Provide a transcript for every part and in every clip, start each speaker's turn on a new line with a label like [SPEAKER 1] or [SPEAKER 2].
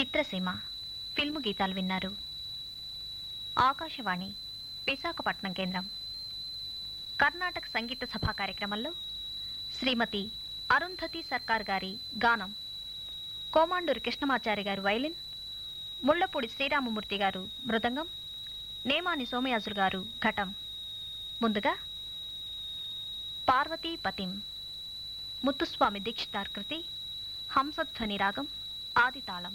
[SPEAKER 1] చిత్రసీమ. Film గీతాలు విన్నారు. ఆకాశవాణి విశాఖపట్నం కేంద్రం. కర్ణాటక సంగీత సభ కార్యక్రమంలో శ్రీమతి అరుంధతి సర్కార్ గారి గానం. కోమాండూరు కృష్ణమాచారి గారు వైలిన్. ముళ్ళపూడి శ్రీరామమూర్తి గారు మృదంగం. నేమాని సోమయాజులు గారు ఘటం. ముందుగా పార్వతీ పతిం ముత్తుస్వామి దీక్షితార్ కృతి హంసధ్వని రాగం. ఆదితాళం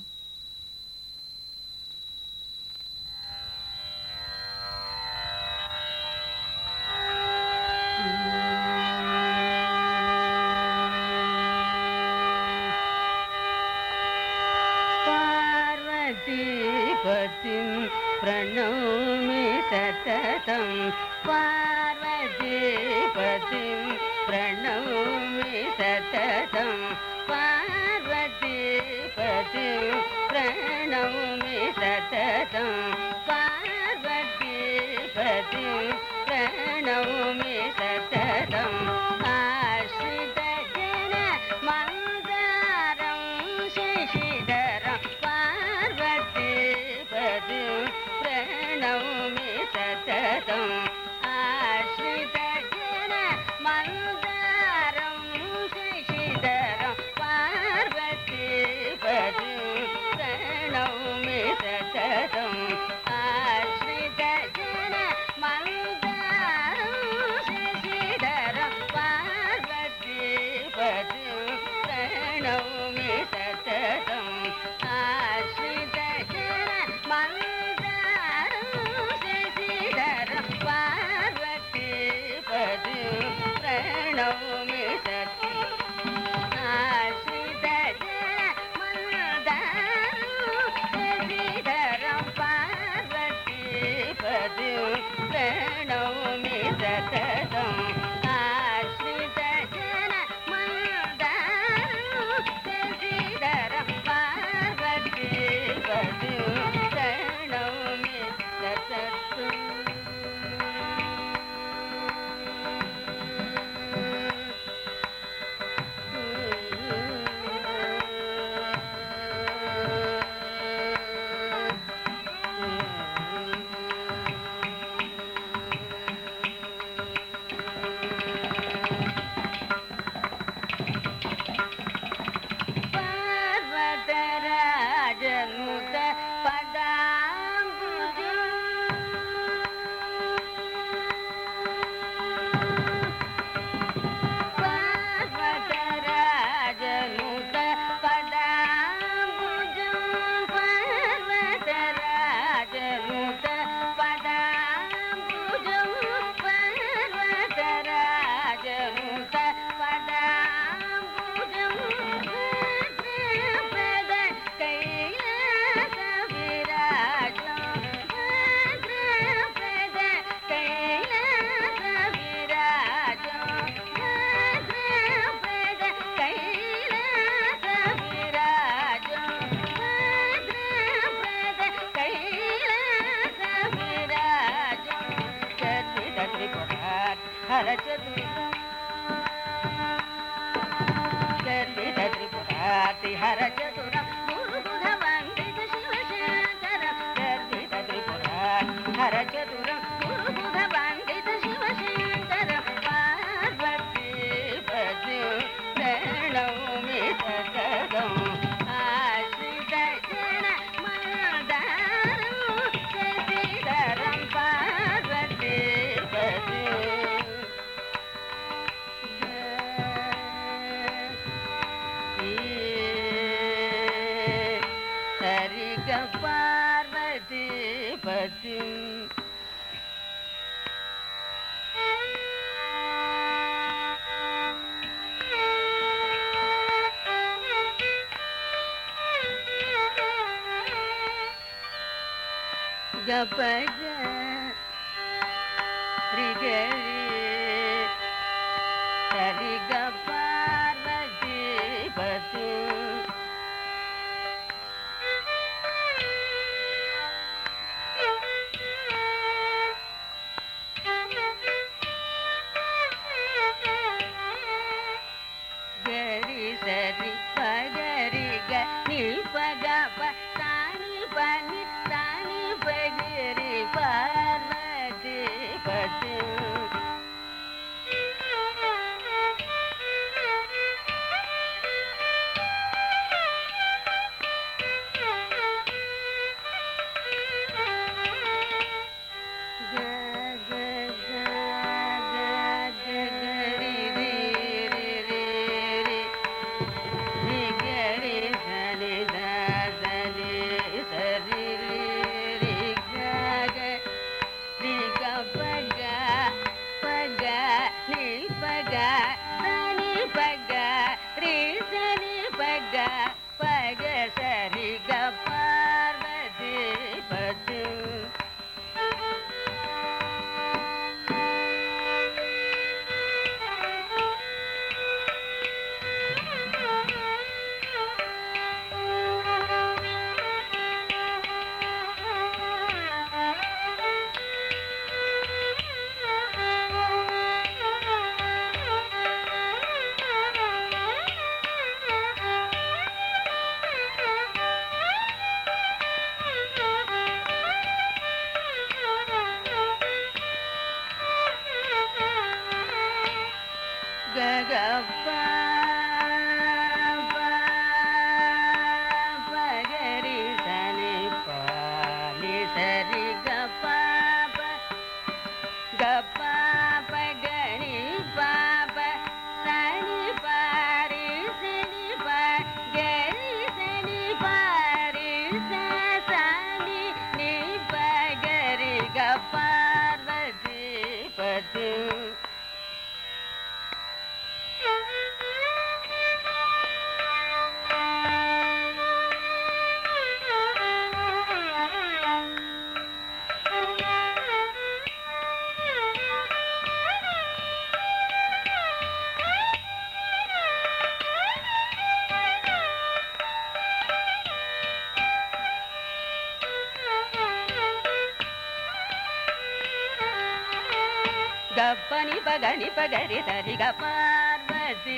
[SPEAKER 2] గప్పని పగని పగరి పార్వతి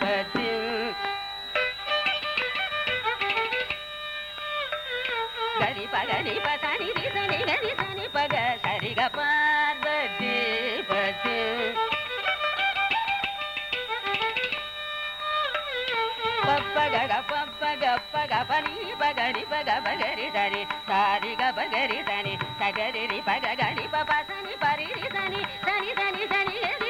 [SPEAKER 2] పతి. గరి పగని పతని రిసని గరి సని పగ సరి గ పార్వతి పతి. పప్పగ పప్పగ పగ పగరి పగ పగరి సరి సారి గ పగరి సని సగరి పగ గరి ప సని పరి రి సని సని సని సని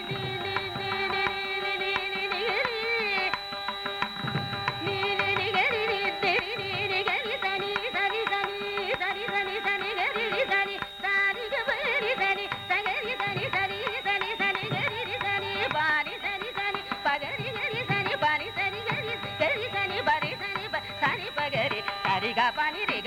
[SPEAKER 1] ga pa ni re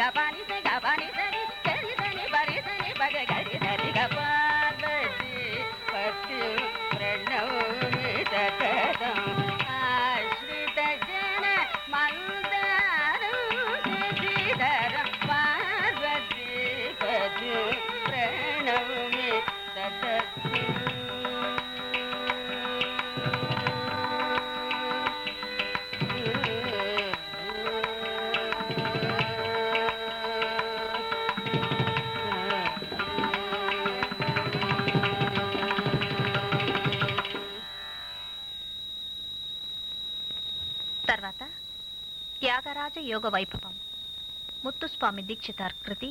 [SPEAKER 1] స్వామి దీక్షితార్ కృతి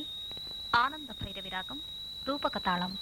[SPEAKER 1] ఆనంద భైరవి రాగం రూపకతాళం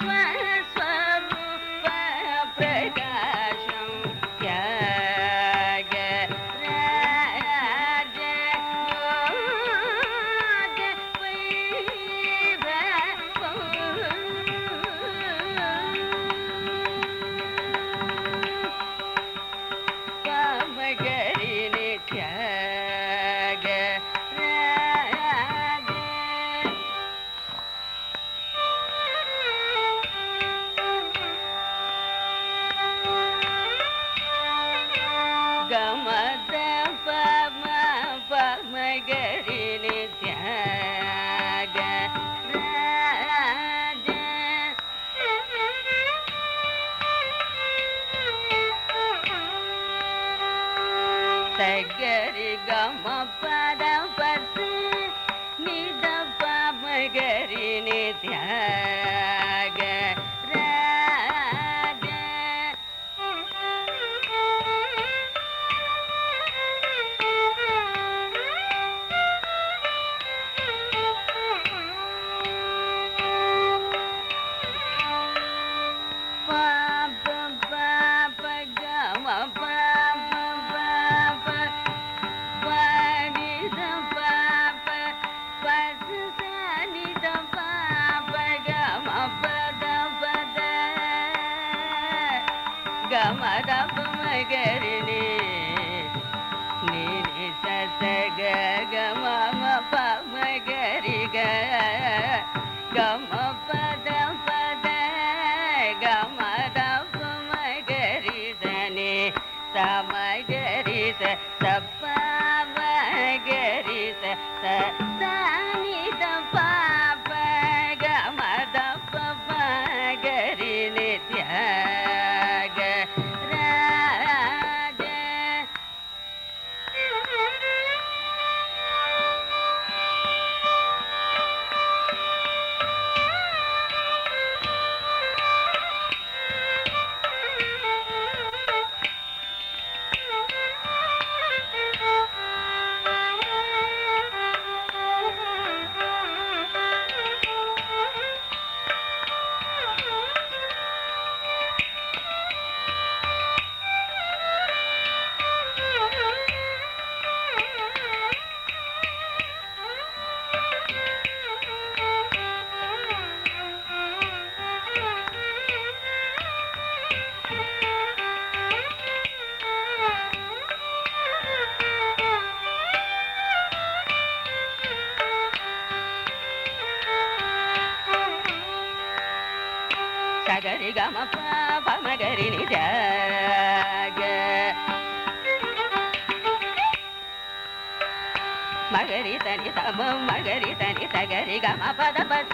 [SPEAKER 1] swear. 哎 that, that. గరి గమ పమ గరి నిజ మగరి తని తమ మగరి తని తగరి గమ పద పద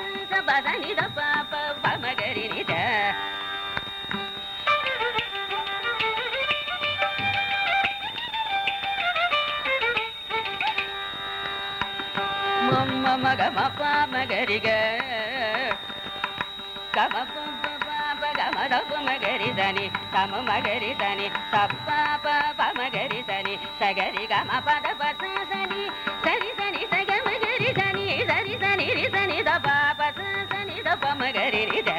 [SPEAKER 1] పద నిద పాప పమ గరి నిజ మగ మగరిగ కమ ప పడపు మగరిదని తమ మగరిదని తప్ప ప మగరిదని సగరి గమ పద పసని సరి సని సగ మగరిదని సరి సని రిసని ద సని ద ప
[SPEAKER 3] మగరిద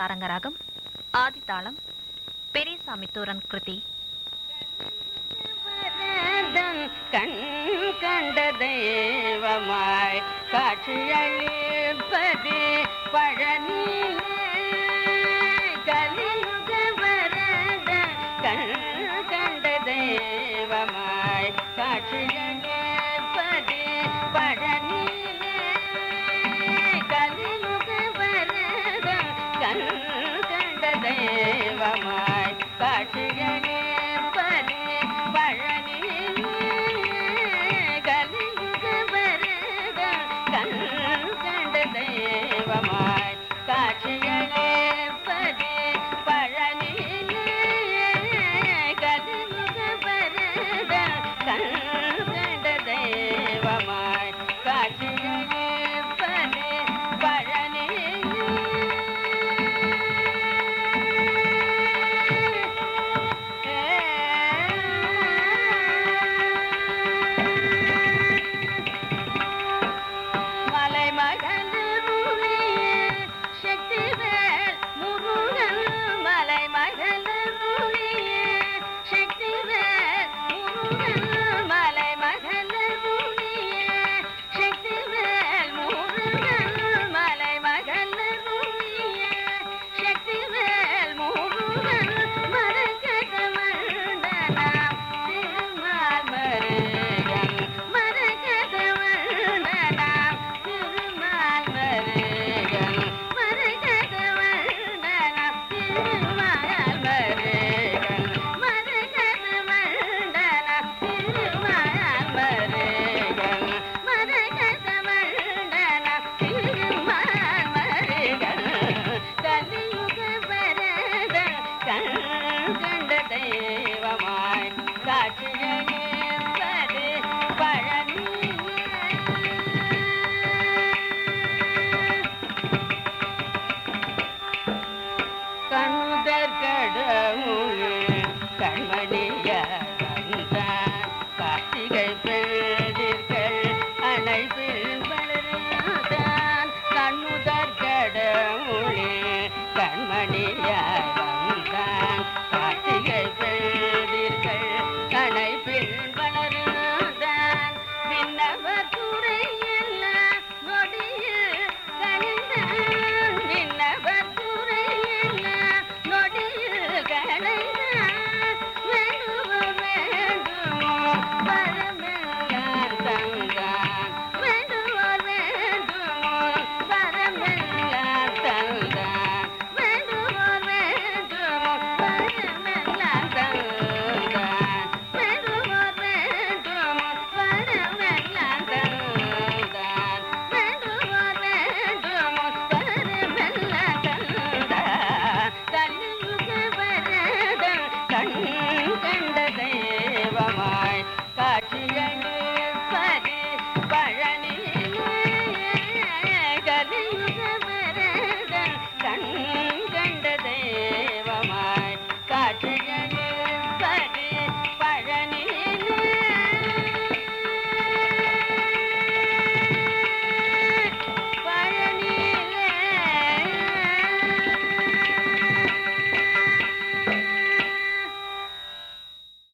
[SPEAKER 3] சாரங்கராகம் ஆதித்தாளம் பெரியசாமி தூரன்
[SPEAKER 1] கிருதி. கண் கண்ட தெய்வமாய் காட்சியளிப்பதே பழனியே